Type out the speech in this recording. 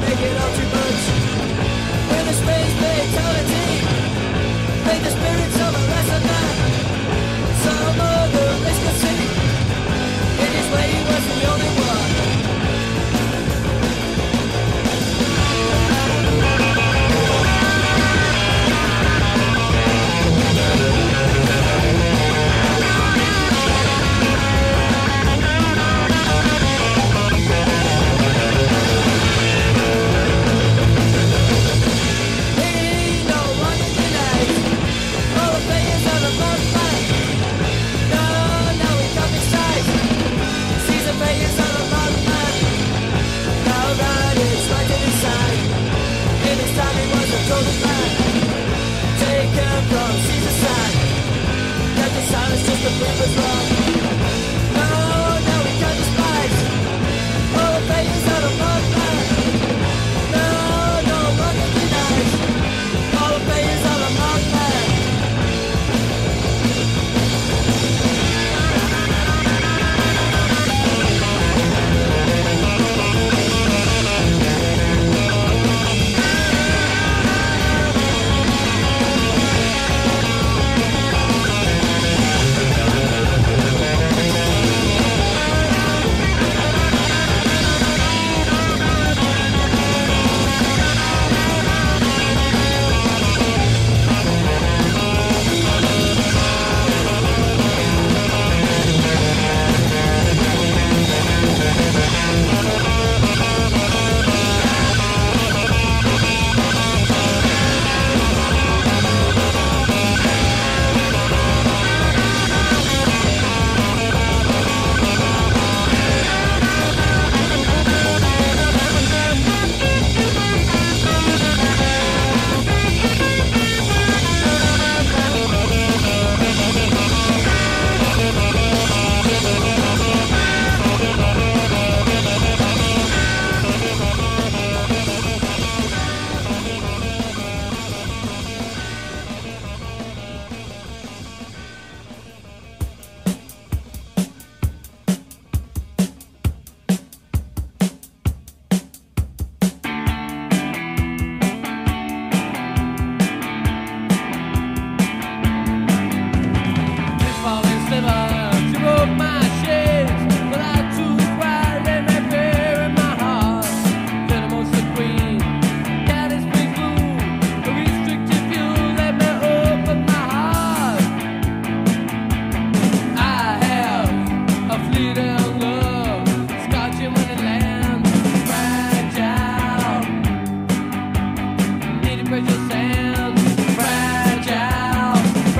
make it all too bad. Taken from Caesar's side That the silence just the proof is